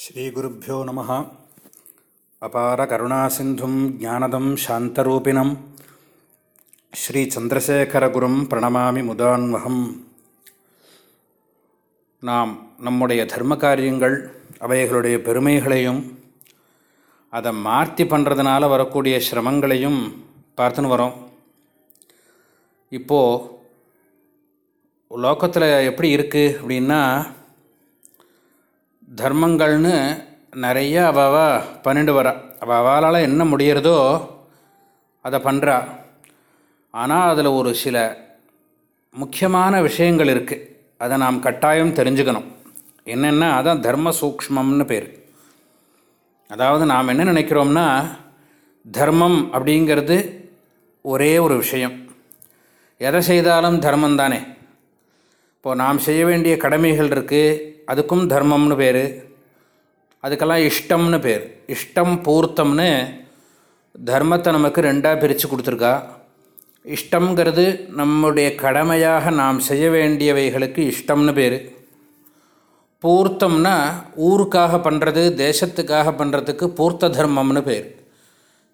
ஸ்ரீகுருப்போ நம. அபார கருணாசிந்தும் ஜானதம் சாந்தரூபிணம். ஸ்ரீச்சந்திரசேகரகுரும் பிரணமாமி முதான்மகம் நாம் நம்முடைய தர்ம காரியங்கள் அவைகளுடைய பெருமைகளையும் அதை மாற்றி பண்ணுறதுனால வரக்கூடிய சிரமங்களையும் பார்த்துன்னு வரோம். இப்போது லோக்கத்தில் எப்படி இருக்குது அப்படின்னா தர்மங்கள்னு நிறைய அவள் பண்ணிட்டு வரா. அவள் அவளால் என்ன முடியறதோ அதை பண்ணுறா ஆனால் அதில் ஒரு சில முக்கியமான விஷயங்கள் இருக்குது அதை நாம் கட்டாயம் தெரிஞ்சுக்கணும். என்னென்னா அதான் தர்ம சூக்ஷ்மம்னு பேர். அதாவது நாம் என்ன நினைக்கிறோம்னா தர்மம் அப்படிங்கிறது ஒரே ஒரு விஷயம். எதை செய்தாலும் தர்மம் தானே. இப்போது நாம் செய்ய வேண்டிய கடமைகள் இருக்குது அதுக்கும் தர்மம்னு பேர். அதுக்கெல்லாம் இஷ்டம்னு பேர். இஷ்டம் பூர்த்தம்னு தர்மத்தை நமக்கு ரெண்டாக பிரித்து கொடுத்துருக்கா. இஷ்டங்கிறது நம்முடைய கடமையாக நாம் செய்ய வேண்டியவைகளுக்கு இஷ்டம்னு பேர். பூர்த்தம்னா ஊருக்காக பண்ணுறது தேசத்துக்காக பண்ணுறதுக்கு பூர்த்த தர்மம்னு பேர்.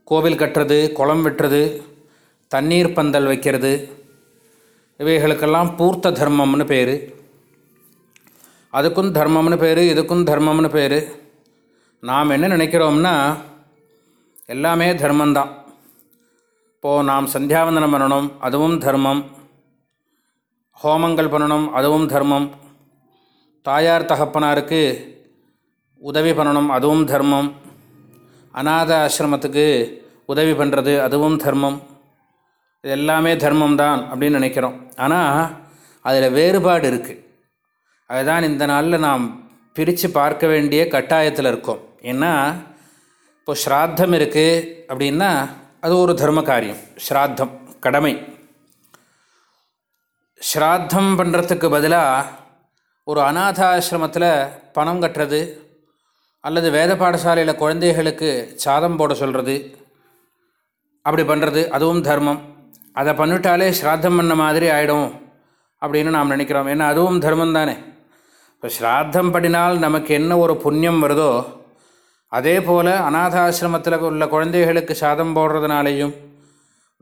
கோவில் கட்டுறது குளம் வெட்டுறது தண்ணீர் பந்தல் வைக்கிறது இவைகளுக்கெல்லாம் பூர்த்த தர்மம்னு பேர். அதுக்கும் தர்மம்னு பேர் இதுக்கும் தர்மம்னு பேர். நாம் என்ன நினைக்கிறோம்னா எல்லாமே தர்மந்தான் இப்போது நாம் சந்தியாவந்தனம் பண்ணணும் அதுவும் தர்மம். ஹோமங்கள் பண்ணணும் அதுவும் தர்மம். தாயார் தகப்பனாருக்கு உதவி பண்ணணும் அதுவும் தர்மம். அநாத ஆசிரமத்துக்கு உதவி பண்ணுறது அதுவும் தர்மம். இது எல்லாமே தர்மம் தான் அப்படின்னு நினைக்கிறோம். ஆனால் அதில் வேறுபாடு இருக்குது அதுதான் இந்த நாளில் நாம் பிரித்து பார்க்க வேண்டிய கட்டாயத்தில் இருக்கோம். ஏன்னா இப்போ ஸ்ராத்தம் இருக்குது அப்படின்னா அது ஒரு தர்ம காரியம். ஸ்ராத்தம் கடமை. ஸ்ராத்தம் பண்ணுறதுக்கு பதிலாக ஒரு அநாதாசிரமத்தில் பணம் கட்டுறது அல்லது வேத பாடசாலையில் குழந்தைகளுக்கு சாதம் போட சொல்கிறது அப்படி பண்ணுறது அதுவும் தர்மம். அதை பண்ணிட்டாலே ஸ்ராத்தம் பண்ண மாதிரி ஆகிடும் அப்படின்னு நாம் நினைக்கிறோம். ஏன்னா அதுவும் தர்மம் தானே இப்போ ஸ்ராத்தம் படினால் நமக்கு என்ன ஒரு புண்ணியம் வருதோ அதே போல் அநாதாசிரமத்தில் உள்ள குழந்தைகளுக்கு சாதம் போடுறதுனாலேயும்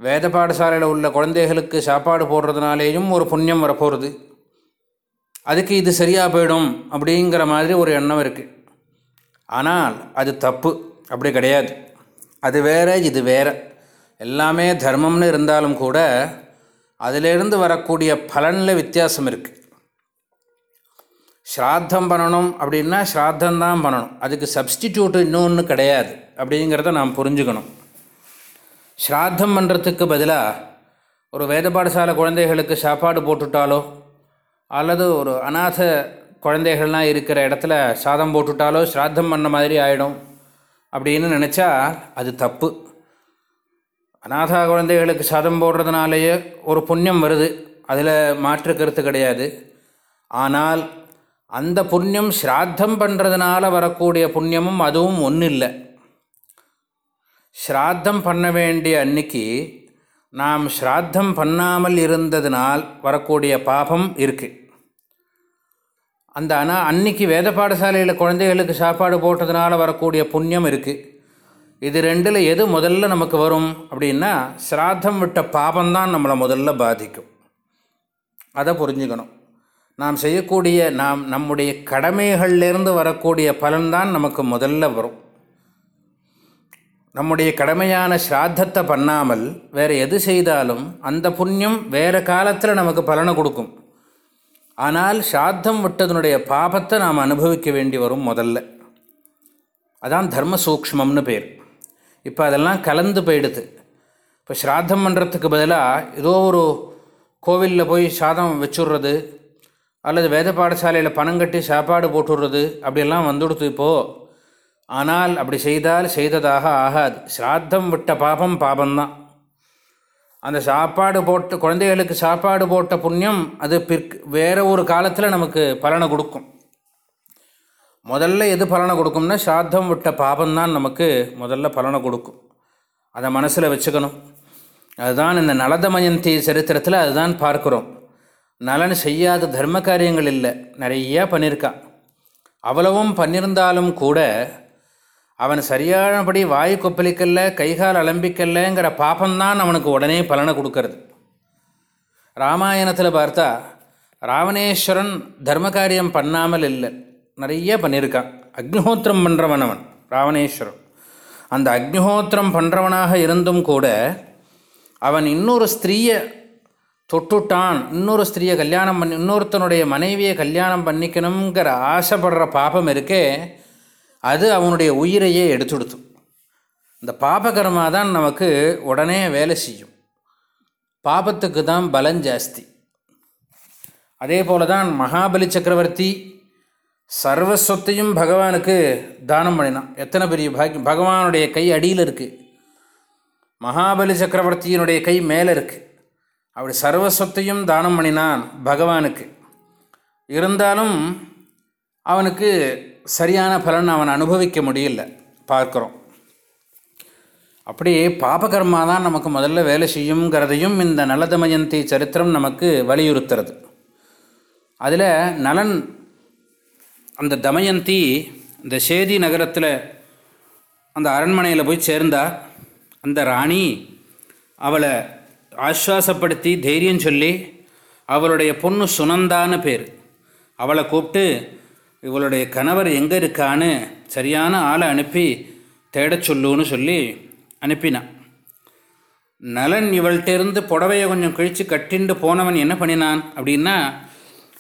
வேத பாடசாலையில் உள்ள குழந்தைகளுக்கு சாப்பாடு போடுறதுனாலேயும் ஒரு புண்ணியம் வரப்போகிறது அதுக்கு இது சரியாக போயிடும் அப்படிங்கிற மாதிரி ஒரு எண்ணம் இருக்குது ஆனால் அது தப்பு. அப்படி கிடையாது. அது வேறு இது வேறு. எல்லாமே தர்மம்னு இருந்தாலும் கூட அதிலிருந்து வரக்கூடிய பலனில் வித்தியாசம் இருக்குது ஸ்ராத்தம் பண்ணணும் அப்படின்னா ஸ்ராத்தந்தான் பண்ணணும். அதுக்கு சப்ஸ்டிடியூட்டு இன்னொன்று கிடையாது. அப்படிங்கிறத நாம் புரிஞ்சுக்கணும். ஸ்ராத்தம் பண்ணுறதுக்கு பதிலாக ஒரு வேத பாடசாலை குழந்தைகளுக்கு சாப்பாடு போட்டுட்டாலோ அல்லது ஒரு அநாத குழந்தைகள்லாம் இருக்கிற இடத்துல சாதம் போட்டுட்டாலோ ஸ்ராத்தம் பண்ண மாதிரி ஆகிடும் அப்படின்னு நினச்சா அது தப்பு. அநாதா குழந்தைகளுக்கு சாதம் போடுறதுனாலேயே ஒரு புண்ணியம் வருது. அதில் மாற்று கருத்து கிடையாது. ஆனால் அந்த புண்ணியம் ஸ்ராத்தம் பண்ணுறதுனால வரக்கூடிய புண்ணியமும் அதுவும் ஒன்றும் இல்லை ஸ்ராத்தம் பண்ண வேண்டிய அன்னைக்கு நாம் ஸ்ராத்தம் பண்ணாமல் இருந்ததுனால் வரக்கூடிய பாபம் இருக்குது அந்த ஆனால் அன்னைக்கு வேத பாடசாலையில் குழந்தைகளுக்கு சாப்பாடு போட்டதுனால வரக்கூடிய புண்ணியம் இருக்குது இது ரெண்டில் எது முதல்ல நமக்கு வரும் அப்படின்னா ஸ்ராத்தம் விட்ட பாபம்தான் நம்மளை முதல்ல பாதிக்கும். அதை புரிஞ்சுக்கணும். நாம் செய்யக்கூடிய நாம் நம்முடைய கடமைகள்லேருந்து வரக்கூடிய பலன்தான் நமக்கு முதல்ல வரும். நம்முடைய கடமையான ஸ்ராத்தத்தை பண்ணாமல் வேறு எது செய்தாலும் அந்த புண்ணியம் வேறு காலத்தில் நமக்கு பலனை கொடுக்கும். ஆனால் ஸ்ராத்தம் விட்டதனுடைய பாபத்தை நாம் அனுபவிக்க வேண்டி வரும் முதல்ல. அதான் தர்ம சூக்ஷ்மம்னு பேர். இப்போ அதெல்லாம் கலந்து போயிடுது. இப்போ ஸ்ராத்தம் பண்ணுறதுக்கு பதிலாக ஏதோ ஒரு கோவிலில் போய் சாதம் வச்சுடுறது அல்லது வேத பாடசாலையில் பணம் கட்டி சாப்பாடு போட்டுடுறது அப்படியெல்லாம் வந்துடுத்து இப்போது ஆனால் அப்படி செய்தால் செய்ததாக ஆகாது. ஸ்ராத்தம் விட்ட பாபம் பாபம்தான். அந்த சாப்பாடு போட்டு குழந்தைகளுக்கு சாப்பாடு போட்ட புண்ணியம் அது பிற் வேறு ஒரு காலத்தில் நமக்கு பலனை கொடுக்கும். முதல்ல எது பலனை கொடுக்கும்னா சாத்தம் விட்ட பாபம்தான் நமக்கு முதல்ல பலனை கொடுக்கும். அதை மனசில் வச்சுக்கணும். அதுதான் இந்த நலதமயந்தி சரித்திரத்தில் அதுதான் பார்க்குறோம். நலன் செய்யாத தர்ம காரியங்கள் இல்லை. நிறையா பண்ணியிருக்கான் அவ்வளவும் பண்ணியிருந்தாலும் கூட அவன் சரியானபடி வாயு கொப்பளிக்கல்ல கைகால் அலம்பிக்கல்லங்கிற பாப்பம்தான் அவனுக்கு உடனே பலனை கொடுக்கறது. ராமாயணத்தில் பார்த்தா ராவணேஸ்வரன் தர்ம காரியம் பண்ணாமல் இல்லை. நிறைய பண்ணியிருக்கான் அக்னிஹோத்திரம் பண்ணுறவன் அவன் ராவணேஸ்வரன். அந்த அக்னிஹோத்திரம் பண்ணுறவனாக இருந்தும் கூட அவன் இன்னொரு ஸ்திரீயை தொட்டுட்டான். இன்னொரு ஸ்திரீயை கல்யாணம் பண்ணி இன்னொருத்தனுடைய மனைவியை கல்யாணம் பண்ணிக்கணுங்கிற ஆசைப்படுற பாபம் இருக்கே அது அவனுடைய உயிரையே எடுத்துடுத்து இந்த பாபகர்மா தான் நமக்கு உடனே வேலை செய்யும். பாபத்துக்கு தான் பலம் ஜாஸ்தி. அதே போல தான் மகாபலி சக்கரவர்த்தி சர்வ சொத்தையும் பகவானுக்கு தானம் பண்ணினான். எத்தனை பெரிய பாக்கியம். பகவானுடைய கை அடியில் இருக்குது மகாபலி சக்கரவர்த்தியினுடைய கை மேலே இருக்குது அப்படி சர்வ சொத்தையும் தானம் பண்ணினான் பகவானுக்கு. இருந்தாலும் அவனுக்கு சரியான பலன் அவன் அனுபவிக்க முடியல. பார்க்குறோம். அப்படி பாபகர்மா தான் நமக்கு முதல்ல வேலை செய்யுங்கிறதையும் இந்த நலதமயந்தி சரித்திரம் நமக்கு வலியுறுத்துறது. அதில் நலன் அந்த தமயந்தி இந்த சேதி நகரத்தில் அந்த அரண்மனையில் போய் சேர்ந்தா அந்த ராணி அவளை ஆஸ்வாசப்படுத்தி தைரியம் சொல்லி அவளுடைய பொண்ணு சுனந்தான்னு பேர். அவளை கூப்பிட்டு இவளுடைய கணவர் எங்கே இருக்கான்னு சரியான ஆளை அனுப்பி தேடச் சொல்லுன்னு சொல்லி அனுப்பினான். நலன் இவள்கிட்டேருந்து புடவையை கொஞ்சம் கழித்து கட்டிண்டு போனவன் என்ன பண்ணினான் அப்படின்னா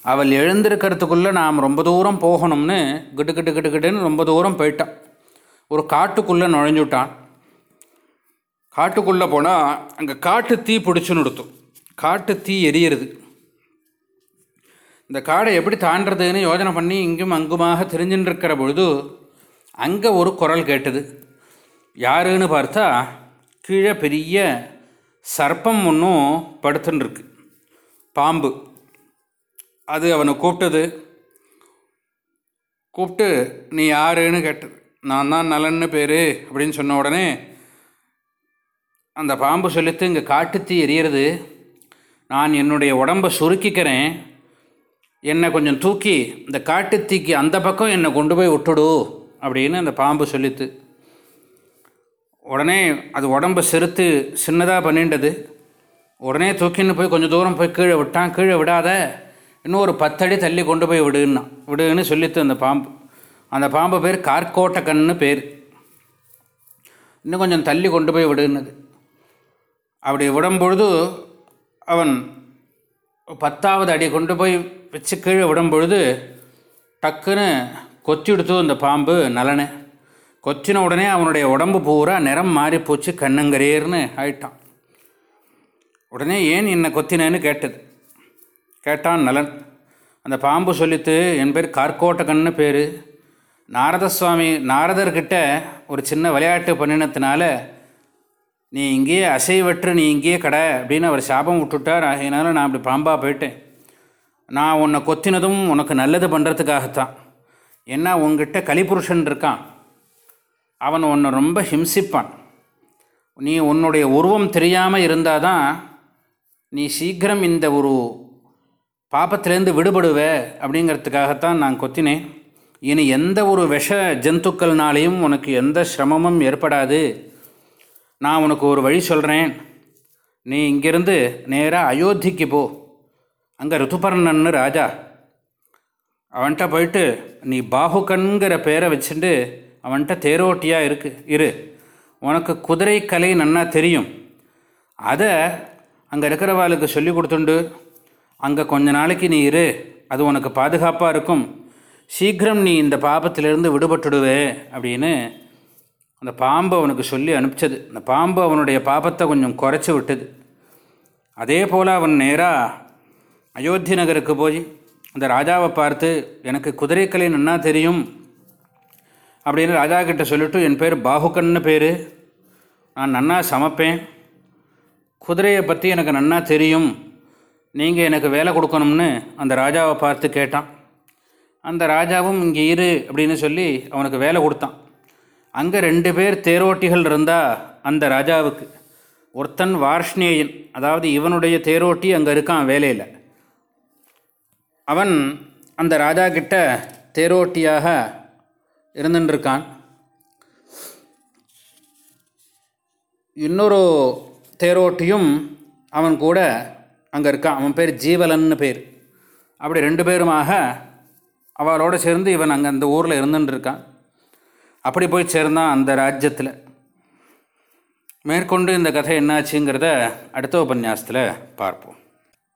அவள் எழுந்திருக்கிறதுக்குள்ளே நாம் ரொம்ப தூரம் போகணும்னு கிட்டு கிட்டு கிட்டு கிட்டுன்னு ரொம்ப தூரம் போயிட்டான். ஒரு காட்டுக்குள்ளே நுழைஞ்சுட்டான். காட்டுக்குள்ளே போனால் அங்கே காட்டு தீ பிடிச்சுன்னு கொடுத்தோம் காட்டு தீ எரியிறது. இந்த காடை எப்படி தாண்டதுன்னு யோஜனை பண்ணி இங்கும் அங்குமாக தெரிஞ்சுட்டு இருக்கிற பொழுது அங்கே ஒரு குரல் கேட்டது. யாருன்னு பார்த்தா கீழே பெரிய சர்ப்பம் ஒன்றும் படுத்துன்னுருக்கு பாம்பு. அது அவனை கூப்பிட்டது. கூப்பிட்டு நீ யாருன்னு கேட்டது? நான் தான் நலன்னு பேர் அப்படின்னு சொன்ன உடனே அந்த பாம்பு சொல்லித்து இங்கே காட்டுத்தி எரியறது நான் என்னுடைய உடம்பை சுருக்கிக்கிறேன். என்னை கொஞ்சம் தூக்கி இந்த காட்டுத்தீக்கு அந்த பக்கம் என்னை கொண்டு போய் விட்டுடு அப்படின்னு அந்த பாம்பு சொல்லித்து. உடனே அது உடம்பை செருத்து சின்னதாக பண்ணிண்டது உடனே தூக்கின்னு போய் கொஞ்சம் தூரம் போய் கீழே விட்டான் கீழே விடாத இன்னும் ஒரு பத்தடி தள்ளி கொண்டு போய் விடுன்னா விடுன்னு சொல்லித்து அந்த பாம்பு. அந்த பாம்பு பேர் கார்கோட்டக்கன்னு பேர். இன்னும் கொஞ்சம் தள்ளி கொண்டு போய் விடுன்னது. அப்படி விடும்பொழுது அவன் பத்தாவது அடி கொண்டு போய் வச்சு கீழே விடும்பொழுது டக்குன்னு கொத்தி எடுத்து அந்த பாம்பு நலனை. கொத்தின உடனே அவனுடைய உடம்பு பூரா நிறம் மாறி போச்சு கண்ணுங்கரேர்னு ஆயிட்டான். உடனே ஏன் என்னை கொத்தினேன்னு கேட்டது. கேட்டான் நலன். அந்த பாம்பு சொல்லித்து என் பேர் கார்கோட்டகன்னு பேர். நாரத சுவாமி நாரதர்கிட்ட ஒரு சின்ன விளையாட்டு பண்ணினத்தினால நீ இங்கேயே அசைவற்று நீ இங்கேயே கடை அப்படின்னு அவர் சாபம் விட்டுட்டார். அதனால் நான் அப்படி பாம்பாக போயிட்டேன். நான் உன்னை கொத்தினதும் உனக்கு நல்லது பண்ணுறதுக்காகத்தான் ஏன்னா உங்ககிட்ட கலிபுருஷன் இருக்கான். அவன் உன்னை ரொம்ப ஹிம்சிப்பான். நீ உன்னுடைய உருவம் தெரியாமல் இருந்தால் தான் நீ சீக்கிரம் இந்த ஒரு பாப்பத்திலேருந்து விடுபடுவே அப்படிங்கிறதுக்காகத்தான் நான் கொத்தினேன். இனி எந்த ஒரு விஷ ஜந்துக்கள்னாலேயும் உனக்கு எந்த சிரமமும் ஏற்படாது. நான் உனக்கு ஒரு வழி சொல்கிறேன் நீ இங்கேருந்து நேராக அயோத்திக்கு போ. அங்கே ருத்துபர்ணன்னு ராஜா. அவன்கிட்ட போயிட்டு நீ பாகுகன்கிற பேரை வச்சுட்டு அவன்கிட்ட தேரோட்டியாக இருக்கு இரு. உனக்கு குதிரை கலை நன்னா தெரியும். அதை அங்கே இருக்கிறவாளுக்கு சொல்லி கொடுத்துண்டு. அங்கே கொஞ்ச நாளைக்கு நீ இரு அது உனக்கு பாதுகாப்பாக இருக்கும். சீக்கிரம் நீ இந்த பாபத்திலிருந்து விடுபட்டுடுவே அப்படின்னு அந்த பாம்பு அவனுக்கு சொல்லி அனுப்பிச்சது. அந்த பாம்பு அவனுடைய பாபத்தை கொஞ்சம் குறைச்சி விட்டது. அதே போல் அவன் நேராக அயோத்தி நகருக்கு போய் அந்த ராஜாவை பார்த்து எனக்கு குதிரைக்கலை நன்னா தெரியும் அப்படின்னு ராஜா கிட்ட சொல்லிவிட்டு என் பேர் பாகுகன்னு பேர். நான் நன்னா சமைப்பேன். குதிரையை பற்றி எனக்கு நன்னா தெரியும். நீங்கள் எனக்கு வேலை கொடுக்கணும்னு அந்த ராஜாவை பார்த்து கேட்டான். அந்த ராஜாவும் இங்கே இரு அப்படின்னு சொல்லி அவனுக்கு வேலை கொடுத்தான். அங்கே ரெண்டு பேர் தேரோட்டிகள் இருந்தால் அந்த ராஜாவுக்கு. ஒருத்தன் வார்ஷ்ணேயன் அதாவது இவனுடைய தேரோட்டி அங்கே இருக்கான் வேலையில். அவன் அந்த ராஜா கிட்ட தேரோட்டியாக இருந்துட்டுருக்கான் இன்னொரு தேரோட்டியும் அவன் கூட அங்கே இருக்கான். அவன் பேர் ஜீவலன்னு பேர். அப்படி ரெண்டு பேருமாக அவளோடு சேர்ந்து இவன் அங்கே அந்த ஊரில் இருந்துட்டுருக்கான் அப்படி போய் சேர்ந்தான் அந்த ராஜ்யத்தில். மேற்கொண்டு இந்த கதை என்னாச்சுங்கிறத அடுத்த உபன்யாசத்தில் பார்ப்போம்.